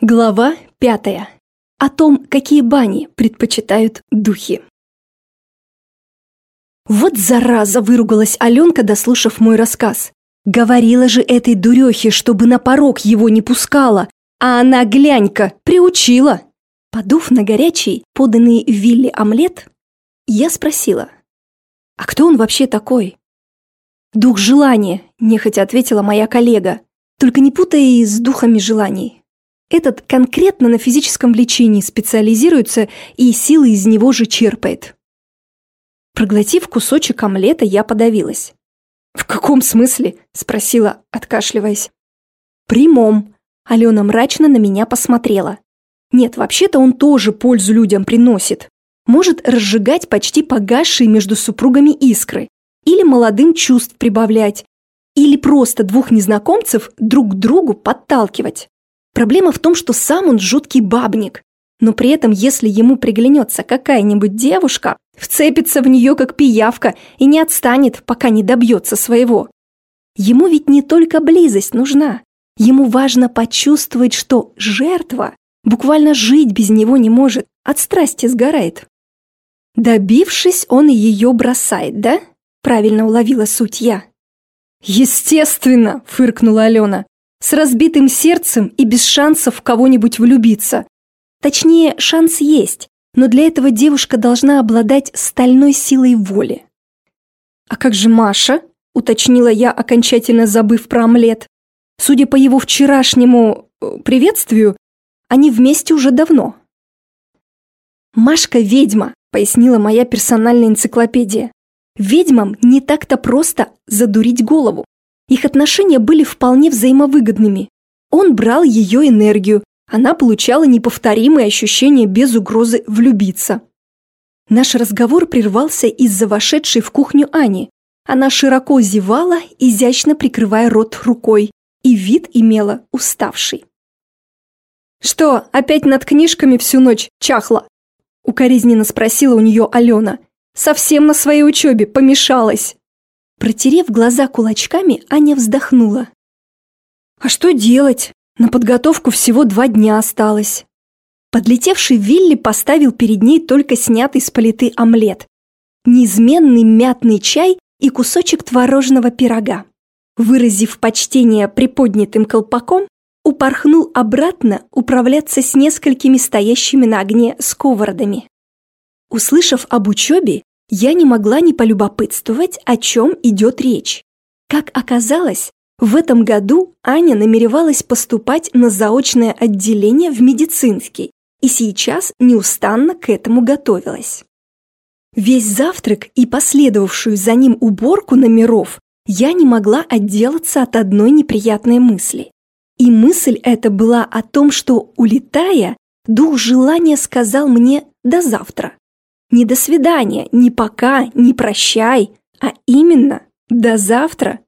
Глава пятая. О том, какие бани предпочитают духи. Вот зараза выругалась Аленка, дослушав мой рассказ. Говорила же этой дурехе, чтобы на порог его не пускала, а она, глянька, приучила. Подув на горячий, поданный Вилли омлет, я спросила, а кто он вообще такой? Дух желания, нехотя ответила моя коллега, только не путай с духами желаний. Этот конкретно на физическом влечении специализируется и силы из него же черпает. Проглотив кусочек омлета, я подавилась. «В каком смысле?» – спросила, откашливаясь. «Прямом». Алена мрачно на меня посмотрела. «Нет, вообще-то он тоже пользу людям приносит. Может разжигать почти погасшие между супругами искры. Или молодым чувств прибавлять. Или просто двух незнакомцев друг к другу подталкивать. Проблема в том, что сам он жуткий бабник. Но при этом, если ему приглянется какая-нибудь девушка, вцепится в нее как пиявка и не отстанет, пока не добьется своего. Ему ведь не только близость нужна. Ему важно почувствовать, что жертва буквально жить без него не может, от страсти сгорает. Добившись, он ее бросает, да? Правильно уловила суть я. «Естественно!» – фыркнула Алена с разбитым сердцем и без шансов в кого-нибудь влюбиться. Точнее, шанс есть, но для этого девушка должна обладать стальной силой воли. «А как же Маша?» – уточнила я, окончательно забыв про омлет. Судя по его вчерашнему э, приветствию, они вместе уже давно. «Машка ведьма», – пояснила моя персональная энциклопедия. «Ведьмам не так-то просто задурить голову. Их отношения были вполне взаимовыгодными. Он брал ее энергию, она получала неповторимые ощущения без угрозы влюбиться. Наш разговор прервался из-за вошедшей в кухню Ани. Она широко зевала, изящно прикрывая рот рукой, и вид имела уставший. «Что, опять над книжками всю ночь чахла?» Укоризненно спросила у нее Алена. «Совсем на своей учебе помешалась». Протерев глаза кулачками, Аня вздохнула. «А что делать? На подготовку всего два дня осталось». Подлетевший Вилли поставил перед ней только снятый с плиты омлет, неизменный мятный чай и кусочек творожного пирога. Выразив почтение приподнятым колпаком, упорхнул обратно управляться с несколькими стоящими на огне сковородами. Услышав об учебе, я не могла не полюбопытствовать, о чем идет речь. Как оказалось, в этом году Аня намеревалась поступать на заочное отделение в медицинский и сейчас неустанно к этому готовилась. Весь завтрак и последовавшую за ним уборку номеров я не могла отделаться от одной неприятной мысли. И мысль эта была о том, что, улетая, дух желания сказал мне «до завтра». Не до свидания, не пока, не прощай, а именно до завтра,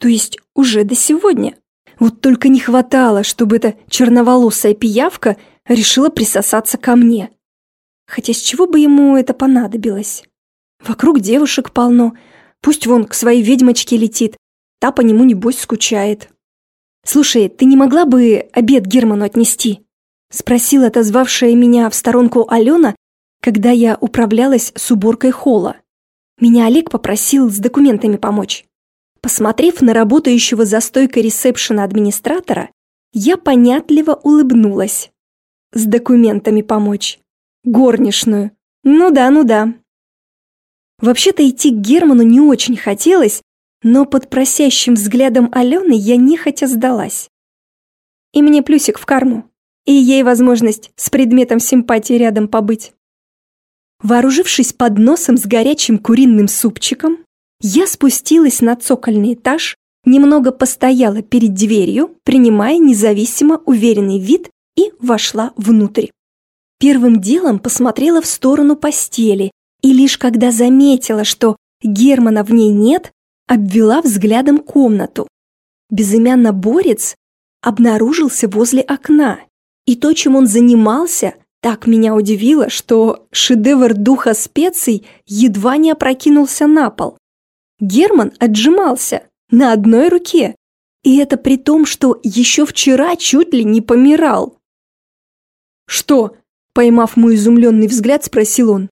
то есть уже до сегодня. Вот только не хватало, чтобы эта черноволосая пиявка решила присосаться ко мне. Хотя с чего бы ему это понадобилось? Вокруг девушек полно, пусть вон к своей ведьмочке летит, та по нему небось скучает. «Слушай, ты не могла бы обед Герману отнести?» Спросила отозвавшая меня в сторонку Алена, когда я управлялась с уборкой холла. Меня Олег попросил с документами помочь. Посмотрев на работающего за стойкой ресепшена администратора, я понятливо улыбнулась. С документами помочь. Горничную. Ну да, ну да. Вообще-то идти к Герману не очень хотелось, но под просящим взглядом Алены я нехотя сдалась. И мне плюсик в карму, и ей возможность с предметом симпатии рядом побыть. Вооружившись подносом с горячим куриным супчиком, я спустилась на цокольный этаж, немного постояла перед дверью, принимая независимо уверенный вид и вошла внутрь. Первым делом посмотрела в сторону постели и лишь когда заметила, что Германа в ней нет, обвела взглядом комнату. Безымянно борец обнаружился возле окна, и то, чем он занимался, так меня удивило, что шедевр духа специй едва не опрокинулся на пол. Герман отжимался на одной руке. И это при том, что еще вчера чуть ли не помирал. «Что?» – поймав мой изумленный взгляд, спросил он.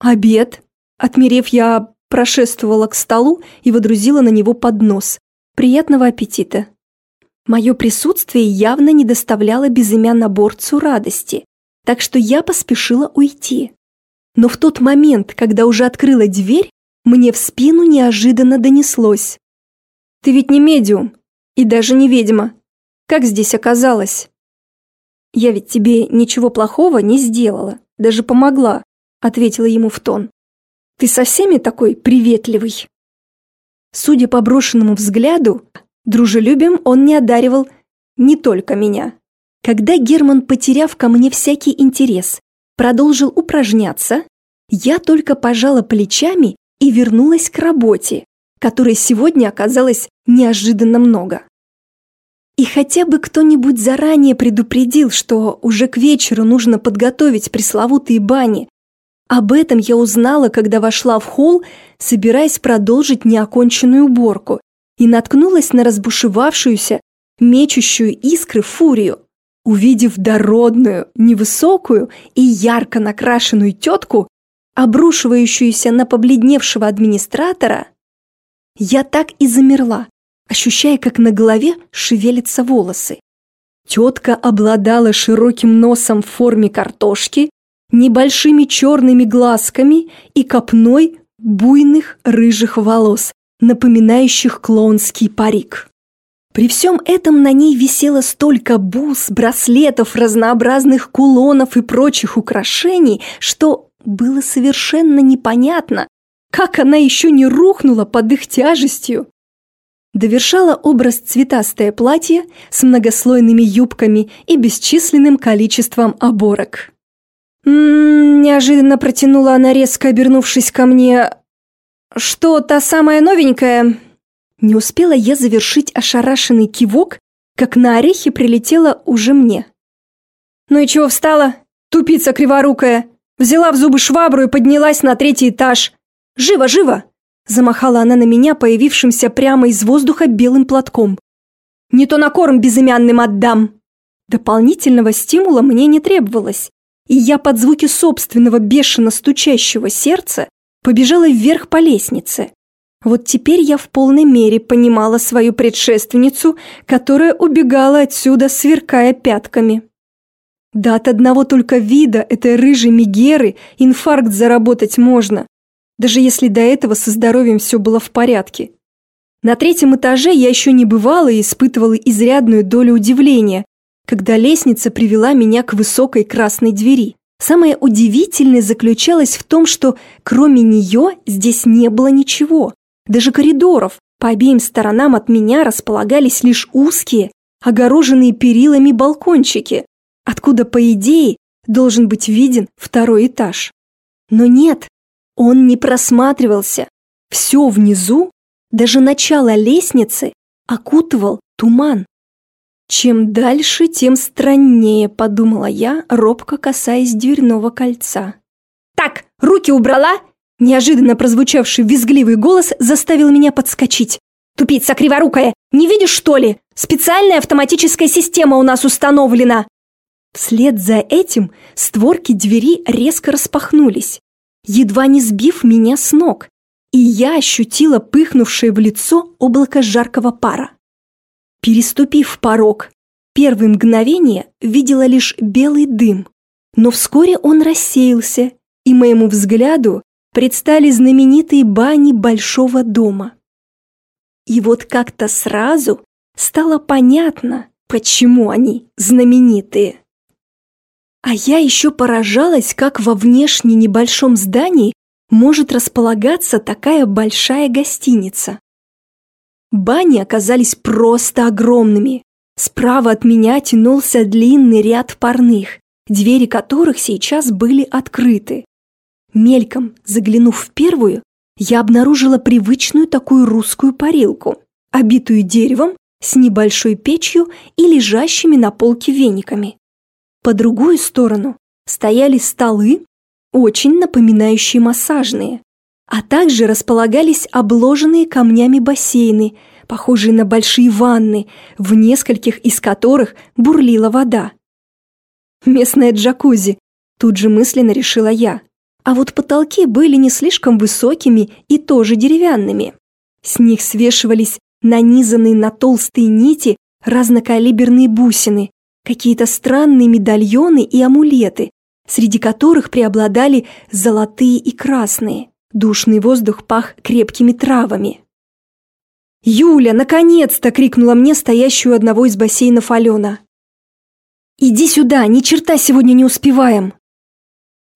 «Обед». Отмерев, я прошествовала к столу и водрузила на него поднос. «Приятного аппетита». Мое присутствие явно не доставляло безымянноборцу радости, так что я поспешила уйти. Но в тот момент, когда уже открыла дверь, мне в спину неожиданно донеслось. «Ты ведь не медиум и даже не ведьма. Как здесь оказалось?» «Я ведь тебе ничего плохого не сделала, даже помогла», ответила ему в тон. «Ты со всеми такой приветливый?» Судя по брошенному взгляду, дружелюбием он не одаривал не только меня. Когда Герман, потеряв ко мне всякий интерес, продолжил упражняться, я только пожала плечами и вернулась к работе, которой сегодня оказалось неожиданно много. И хотя бы кто-нибудь заранее предупредил, что уже к вечеру нужно подготовить пресловутые бани. Об этом я узнала, когда вошла в холл, собираясь продолжить неоконченную уборку, и наткнулась на разбушевавшуюся, мечущую искры фурию. Увидев дородную, невысокую и ярко накрашенную тетку, обрушивающуюся на побледневшего администратора, я так и замерла, ощущая, как на голове шевелятся волосы. Тетка обладала широким носом в форме картошки, небольшими черными глазками и копной буйных рыжих волос, напоминающих клоунский парик. При всем этом на ней висело столько бус, браслетов, разнообразных кулонов и прочих украшений, что было совершенно непонятно, как она еще не рухнула под их тяжестью. Довершала образ цветастое платье с многослойными юбками и бесчисленным количеством оборок. «М-м-м», неожиданно протянула она, резко обернувшись ко мне. «Что, та самая новенькая?» Не успела я завершить ошарашенный кивок, как на орехи прилетела уже мне. «Ну и чего встала? Тупица криворукая!» Взяла в зубы швабру и поднялась на третий этаж. «Живо, живо!» Замахала она на меня, появившимся прямо из воздуха белым платком. «Не то на корм безымянным отдам!» Дополнительного стимула мне не требовалось, и я под звуки собственного бешено стучащего сердца побежала вверх по лестнице. Вот теперь я в полной мере понимала свою предшественницу, которая убегала отсюда, сверкая пятками. Да от одного только вида этой рыжей Мегеры инфаркт заработать можно даже если до этого со здоровьем все было в порядке. На третьем этаже я еще не бывала и испытывала изрядную долю удивления, когда лестница привела меня к высокой красной двери. Самое удивительное заключалось в том, что кроме нее здесь не было ничего. Даже коридоров по обеим сторонам от меня располагались лишь узкие, огороженные перилами балкончики, откуда, по идее, должен быть виден второй этаж. Но нет, он не просматривался. Все внизу, даже начало лестницы, окутывал туман. Чем дальше, тем страннее, подумала я, робко касаясь дверного кольца. «Так, руки убрала!» Неожиданно прозвучавший визгливый голос заставил меня подскочить. «Тупица криворукая! Не видишь, что ли? Специальная автоматическая система у нас установлена!» Вслед за этим створки двери резко распахнулись едва не сбив меня с ног, и я ощутила пыхнувшее в лицо облако жаркого пара. Переступив порог, первые мгновения видела лишь белый дым, но вскоре он рассеялся, и моему взгляду предстали знаменитые бани большого дома. И вот как-то сразу стало понятно, почему они знаменитые. А я еще поражалась, как во внешне небольшом здании может располагаться такая большая гостиница. Бани оказались просто огромными. Справа от меня тянулся длинный ряд парных, двери которых сейчас были открыты. Мельком заглянув в первую, я обнаружила привычную такую русскую парилку, обитую деревом, с небольшой печью и лежащими на полке вениками. По другую сторону стояли столы, очень напоминающие массажные, а также располагались обложенные камнями бассейны, похожие на большие ванны, в нескольких из которых бурлила вода. местное джакузи. Тут же мысленно решила я. А вот потолки были не слишком высокими и тоже деревянными. С них свешивались нанизанные на толстые нити разнокалиберные бусины, какие-то странные медальоны и амулеты, среди которых преобладали золотые и красные. Душный воздух пах крепкими травами. «Юля, наконец-то!» – крикнула мне стоящую одного из бассейнов Алена. «Иди сюда, ни черта сегодня не успеваем!»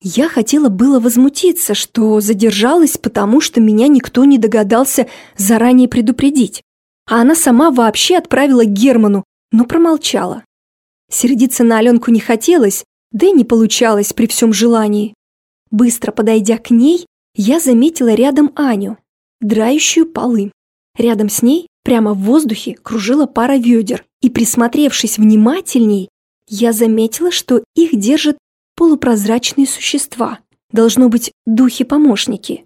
Я хотела было возмутиться, что задержалась, потому что меня никто не догадался заранее предупредить. А она сама вообще отправила Герману, но промолчала. Сердиться на Аленку не хотелось, да и не получалось при всем желании. Быстро подойдя к ней, я заметила рядом Аню, драющую полы. Рядом с ней, прямо в воздухе, кружила пара ведер, и, присмотревшись внимательней, я заметила, что их держат полупрозрачные существа, должно быть, духи-помощники.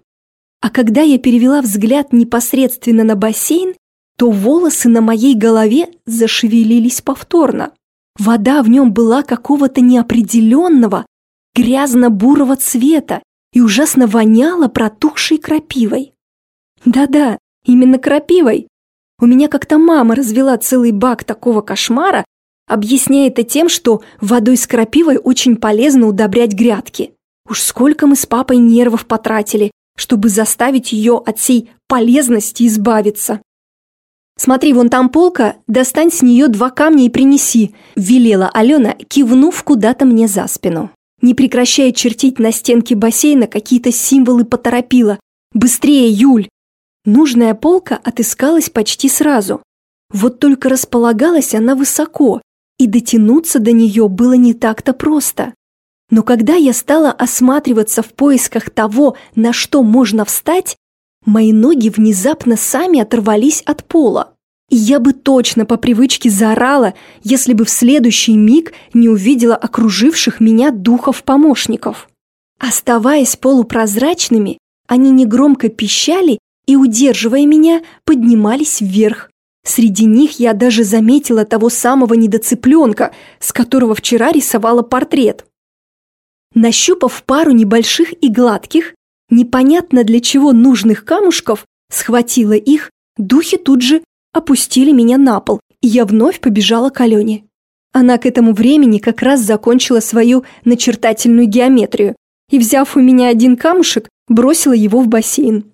А когда я перевела взгляд непосредственно на бассейн, то волосы на моей голове зашевелились повторно. Вода в нем была какого-то неопределенного, грязно-бурого цвета и ужасно воняла протухшей крапивой. Да-да, именно крапивой. У меня как-то мама развела целый бак такого кошмара, объясняя это тем, что водой с крапивой очень полезно удобрять грядки. Уж сколько мы с папой нервов потратили, чтобы заставить ее от всей полезности избавиться. «Смотри, вон там полка, достань с нее два камня и принеси», – велела Алена, кивнув куда-то мне за спину. Не прекращая чертить на стенке бассейна, какие-то символы поторопила. «Быстрее, Юль!» Нужная полка отыскалась почти сразу. Вот только располагалась она высоко, и дотянуться до нее было не так-то просто. Но когда я стала осматриваться в поисках того, на что можно встать, Мои ноги внезапно сами оторвались от пола. И я бы точно по привычке заорала, если бы в следующий миг не увидела окруживших меня духов-помощников. Оставаясь полупрозрачными, они негромко пищали и, удерживая меня, поднимались вверх. Среди них я даже заметила того самого недоцыпленка, с которого вчера рисовала портрет. Нащупав пару небольших и гладких, непонятно для чего нужных камушков, схватила их, духи тут же опустили меня на пол, и я вновь побежала к Алене. Она к этому времени как раз закончила свою начертательную геометрию и, взяв у меня один камушек, бросила его в бассейн.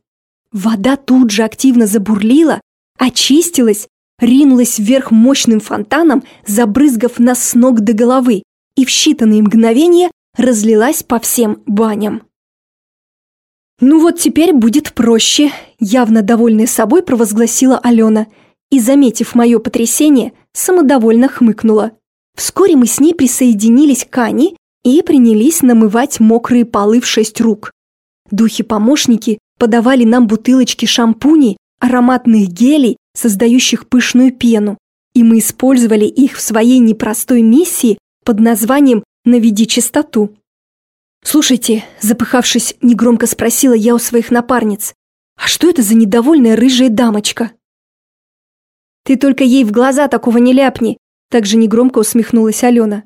Вода тут же активно забурлила, очистилась, ринулась вверх мощным фонтаном, забрызгав нас с ног до головы, и в считанные мгновения разлилась по всем баням. «Ну вот теперь будет проще», – явно довольная собой провозгласила Алена и, заметив мое потрясение, самодовольно хмыкнула. Вскоре мы с ней присоединились к Ане и принялись намывать мокрые полы в шесть рук. Духи-помощники подавали нам бутылочки шампуней, ароматных гелей, создающих пышную пену, и мы использовали их в своей непростой миссии под названием «Наведи чистоту». «Слушайте», – запыхавшись, негромко спросила я у своих напарниц, «а что это за недовольная рыжая дамочка?» «Ты только ей в глаза такого не ляпни», – также негромко усмехнулась Алена.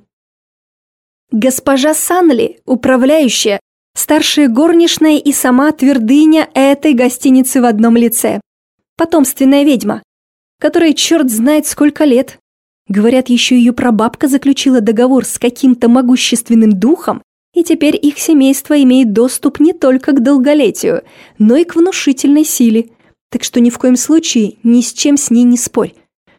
«Госпожа Санли, управляющая, старшая горничная и сама твердыня этой гостиницы в одном лице. Потомственная ведьма, которая черт знает сколько лет. Говорят, еще ее прабабка заключила договор с каким-то могущественным духом, и теперь их семейство имеет доступ не только к долголетию, но и к внушительной силе. Так что ни в коем случае ни с чем с ней не спорь.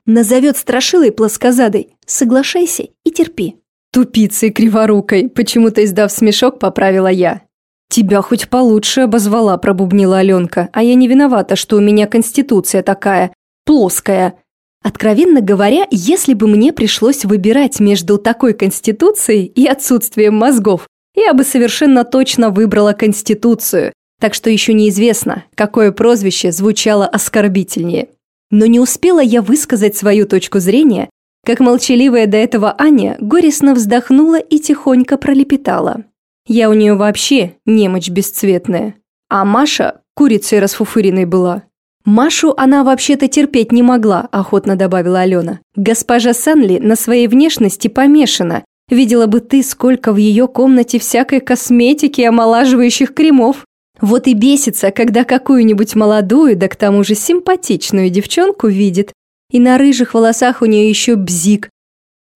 Назовет страшилой плоскозадой, соглашайся и терпи. Тупицей криворукой, почему-то издав смешок, поправила я. «Тебя хоть получше обозвала», – пробубнила Аленка, «а я не виновата, что у меня конституция такая, плоская». Откровенно говоря, если бы мне пришлось выбирать между такой конституцией и отсутствием мозгов, я бы совершенно точно выбрала Конституцию, так что еще неизвестно, какое прозвище звучало оскорбительнее. Но не успела я высказать свою точку зрения, как молчаливая до этого Аня горестно вздохнула и тихонько пролепетала. Я у нее вообще немочь бесцветная. А Маша курицей расфуфыренной была. Машу она вообще-то терпеть не могла, охотно добавила Алена. Госпожа Санли на своей внешности помешана Видела бы ты, сколько в ее комнате всякой косметики и омолаживающих кремов. Вот и бесится, когда какую-нибудь молодую, да к тому же симпатичную девчонку видит. И на рыжих волосах у нее еще бзик.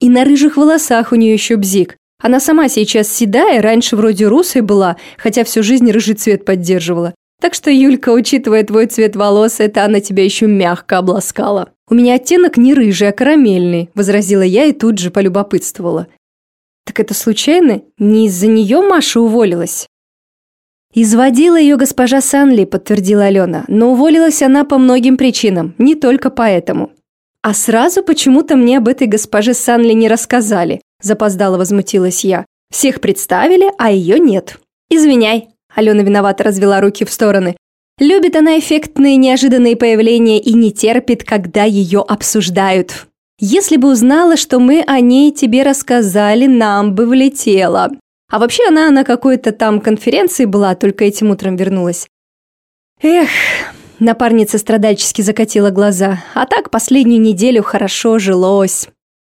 И на рыжих волосах у нее еще бзик. Она сама сейчас седая, раньше вроде русой была, хотя всю жизнь рыжий цвет поддерживала. Так что, Юлька, учитывая твой цвет волос, это она тебя еще мягко обласкала. У меня оттенок не рыжий, а карамельный, возразила я и тут же полюбопытствовала. Так это случайно? Не из-за нее Маша уволилась? «Изводила ее госпожа Санли», – подтвердила Алена, «но уволилась она по многим причинам, не только поэтому». «А сразу почему-то мне об этой госпоже Санли не рассказали», – запоздало возмутилась я. «Всех представили, а ее нет». «Извиняй», – Алена виновато развела руки в стороны. «Любит она эффектные неожиданные появления и не терпит, когда ее обсуждают». «Если бы узнала, что мы о ней тебе рассказали, нам бы влетело», а вообще она на какой-то там конференции была, только этим утром вернулась. Эх, напарница страдальчески закатила глаза. А так последнюю неделю хорошо жилось.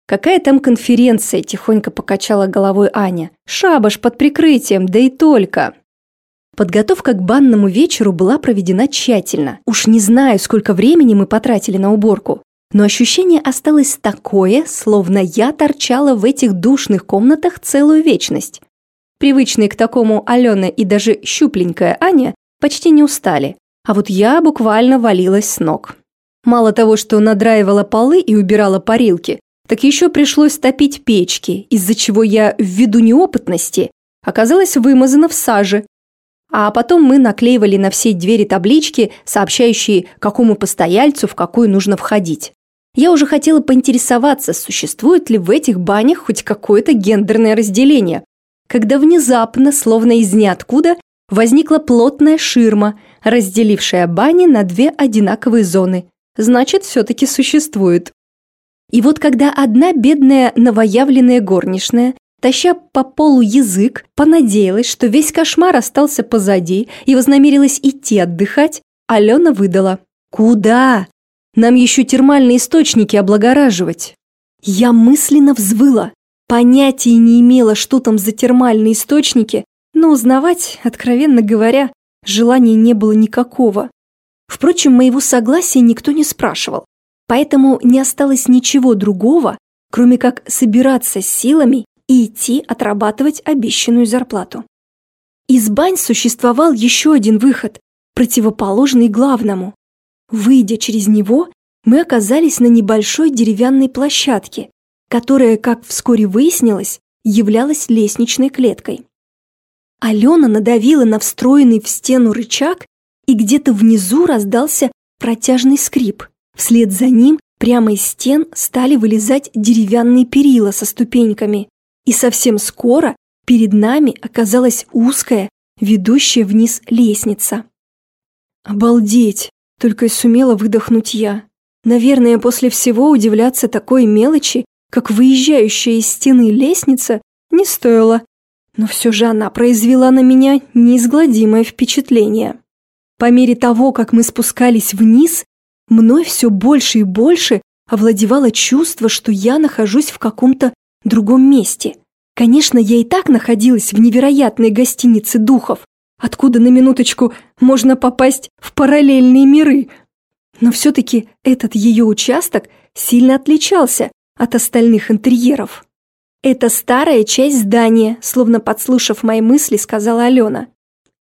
Какая там конференция, тихонько покачала головой Аня. Шабаш под прикрытием, да и только. Подготовка к банному вечеру была проведена тщательно. Уж не знаю, сколько времени мы потратили на уборку. Но ощущение осталось такое, словно я торчала в этих душных комнатах целую вечность. Привычные к такому Алена и даже щупленькая Аня почти не устали, а вот я буквально валилась с ног. Мало того, что надраивала полы и убирала парилки, так еще пришлось топить печки, из-за чего я, ввиду неопытности, оказалась вымазана в саже. А потом мы наклеивали на все двери таблички, сообщающие, какому постояльцу в какую нужно входить. Я уже хотела поинтересоваться, существует ли в этих банях хоть какое-то гендерное разделение, когда внезапно, словно из ниоткуда, возникла плотная ширма, разделившая бани на две одинаковые зоны. Значит, все-таки существует. И вот когда одна бедная новоявленная горничная, таща по полу язык, понадеялась, что весь кошмар остался позади и вознамерилась идти отдыхать, Алена выдала. «Куда? Нам еще термальные источники облагораживать». Я мысленно взвыла. Понятия не имела, что там за термальные источники, но узнавать, откровенно говоря, желания не было никакого. Впрочем, моего согласия никто не спрашивал, поэтому не осталось ничего другого, кроме как собираться с силами и идти отрабатывать обещанную зарплату. Из бань существовал еще один выход, противоположный главному. Выйдя через него, мы оказались на небольшой деревянной площадке, которая, как вскоре выяснилось, являлась лестничной клеткой. Алена надавила на встроенный в стену рычаг, и где-то внизу раздался протяжный скрип. Вслед за ним прямо из стен стали вылезать деревянные перила со ступеньками, и совсем скоро перед нами оказалась узкая, ведущая вниз лестница. «Обалдеть!» — только и сумела выдохнуть я. Наверное, после всего удивляться такой мелочи как выезжающая из стены лестница, не стоило. Но все же она произвела на меня неизгладимое впечатление. По мере того, как мы спускались вниз, мной все больше и больше овладевало чувство, что я нахожусь в каком-то другом месте. Конечно, я и так находилась в невероятной гостинице духов, откуда на минуточку можно попасть в параллельные миры. Но все-таки этот ее участок сильно отличался от остальных интерьеров. «Это старая часть здания», словно подслушав мои мысли, сказала Алена.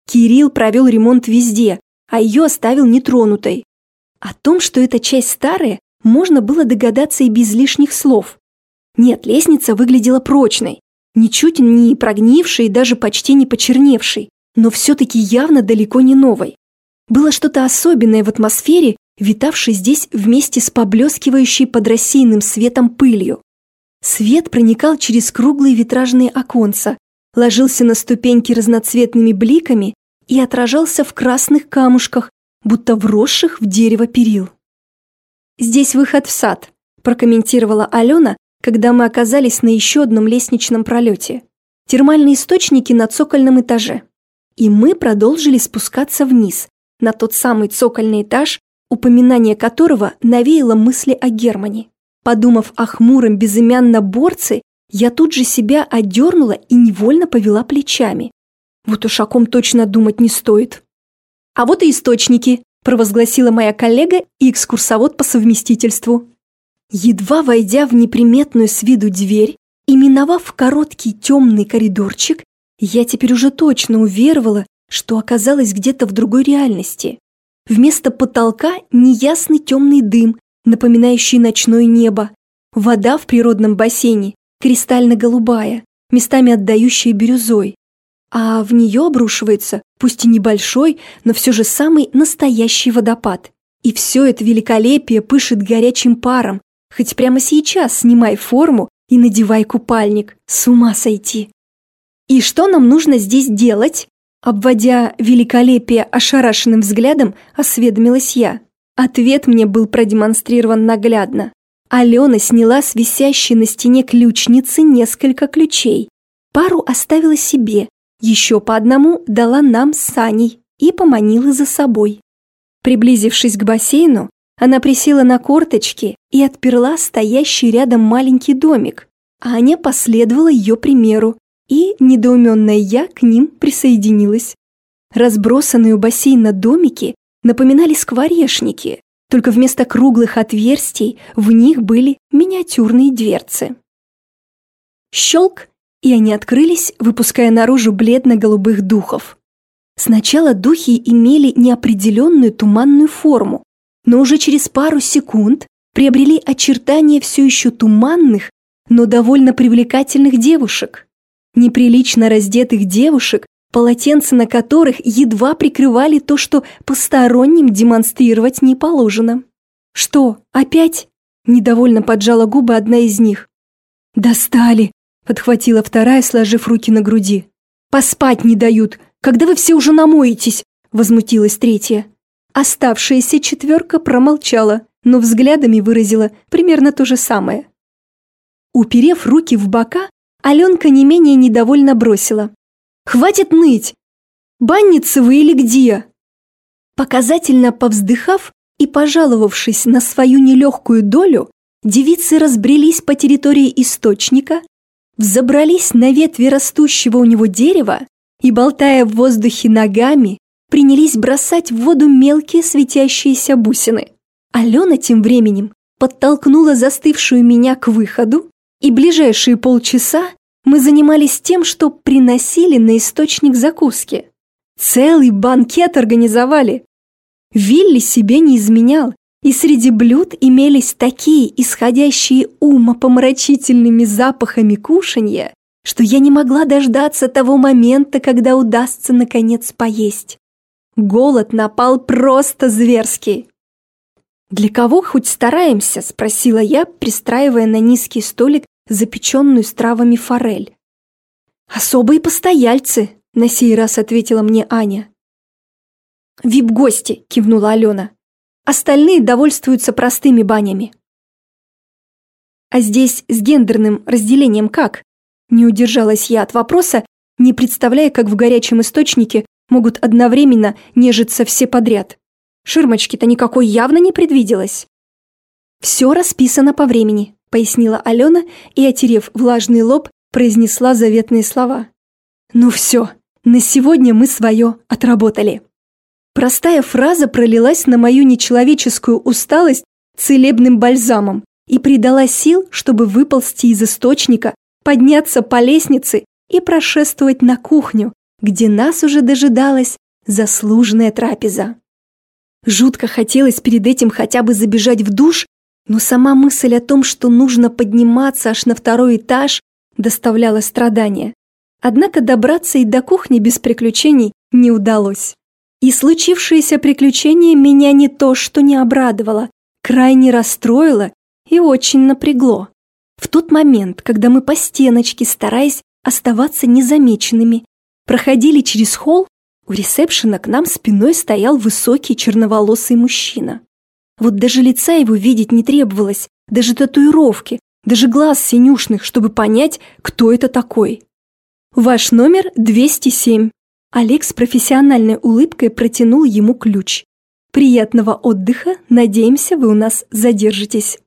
Кирилл провел ремонт везде, а ее оставил нетронутой. О том, что эта часть старая, можно было догадаться и без лишних слов. Нет, лестница выглядела прочной, ничуть не прогнившей и даже почти не почерневшей, но все-таки явно далеко не новой. Было что-то особенное в атмосфере витавший здесь вместе с поблескивающей под рассеянным светом пылью. Свет проникал через круглые витражные оконца, ложился на ступеньки разноцветными бликами и отражался в красных камушках, будто вросших в дерево перил. «Здесь выход в сад», – прокомментировала Алена, когда мы оказались на еще одном лестничном пролете. Термальные источники на цокольном этаже. И мы продолжили спускаться вниз, на тот самый цокольный этаж, упоминание которого навеяло мысли о Германе. Подумав о хмуром безымянно борце, Я тут же себя одернула и невольно повела плечами. Вот уж о ком точно думать не стоит. А вот и источники, провозгласила моя коллега и экскурсовод по совместительству. Едва войдя в неприметную с виду дверь и миновав короткий темный коридорчик, я теперь уже точно уверовала, что оказалась где-то в другой реальности. Вместо потолка неясный темный дым, напоминающий ночное небо. Вода в природном бассейне кристально-голубая, местами отдающая бирюзой. А в нее обрушивается, пусть и небольшой, но все же самый настоящий водопад. И все это великолепие пышет горячим паром, хоть прямо сейчас снимай форму и надевай купальник. С ума сойти. И что нам нужно здесь делать? Обводя великолепие ошарашенным взглядом, осведомилась я. Ответ мне был продемонстрирован наглядно. Алена сняла с висящей на стене ключницы несколько ключей. Пару оставила себе, еще по одному дала нам с Саней и поманила за собой. Приблизившись к бассейну, она присела на корточки и отперла стоящий рядом маленький домик. Аня последовала ее примеру, и недоуменная я к ним присоединилась. Разбросанные у бассейна домики напоминали скворечники, только вместо круглых отверстий в них были миниатюрные дверцы. Щелк, и они открылись, выпуская наружу бледно-голубых духов. Сначала духи имели неопределенную туманную форму, но уже через пару секунд приобрели очертания все еще туманных, но довольно привлекательных девушек. Неприлично раздетых девушек, полотенца на которых едва прикрывали то, что посторонним демонстрировать не положено. «Что, опять?» – недовольно поджала губы одна из них. «Достали!» – подхватила вторая, сложив руки на груди. «Поспать не дают, когда вы все уже намоетесь!» – возмутилась третья. Оставшаяся четверка промолчала, но взглядами выразила примерно то же самое. Уперев руки в бока, Аленка не менее недовольно бросила. Хватит ныть! Банницы вы или где?» Показательно повздыхав и пожаловавшись на свою нелегкую долю, девицы разбрелись по территории источника, взобрались на ветви растущего у него дерева и, болтая в воздухе ногами, принялись бросать в воду мелкие светящиеся бусины. Алена тем временем подтолкнула застывшую меня к выходу, и ближайшие полчаса мы занимались тем, что приносили на источник закуски. Целый банкет организовали. Вилли себе не изменял, и среди блюд имелись такие исходящие умопомрачительными запахами кушанья, что я не могла дождаться того момента, когда удастся наконец поесть. Голод напал просто зверский. «Для кого хоть стараемся?» – спросила я, пристраивая на низкий столик запеченную с травами форель. «Особые постояльцы», — на сей раз ответила мне Аня. «Вип-гости», — кивнула Алена. «Остальные довольствуются простыми банями». «А здесь с гендерным разделением как?» Не удержалась я от вопроса, не представляя, как в горячем источнике могут одновременно нежиться все подряд. Ширмочки-то никакой явно не предвиделось. Все расписано по времени пояснила Алена и, отерев влажный лоб, произнесла заветные слова. «Ну все, на сегодня мы свое отработали». Простая фраза пролилась на мою нечеловеческую усталость целебным бальзамом и придала сил, чтобы выползти из источника, подняться по лестнице и прошествовать на кухню, где нас уже дожидалась заслуженная трапеза. Жутко хотелось перед этим хотя бы забежать в душ но сама мысль о том, что нужно подниматься аж на второй этаж, доставляла страдания. Однако добраться и до кухни без приключений не удалось. И случившееся приключение меня не то что не обрадовало, крайне расстроило и очень напрягло. В тот момент, когда мы по стеночке, стараясь оставаться незамеченными, проходили через холл, у ресепшена к нам спиной стоял высокий черноволосый мужчина. Вот даже лица его видеть не требовалось, даже татуировки, даже глаз синюшных, чтобы понять, кто это такой. «Ваш номер 207». Олег с профессиональной улыбкой протянул ему ключ. «Приятного отдыха, надеемся, вы у нас задержитесь».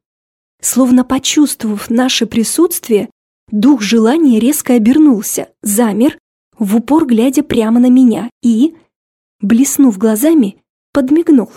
Словно почувствовав наше присутствие, Дух желания резко обернулся, замер, в упор глядя прямо на меня и, блеснув глазами, подмигнул.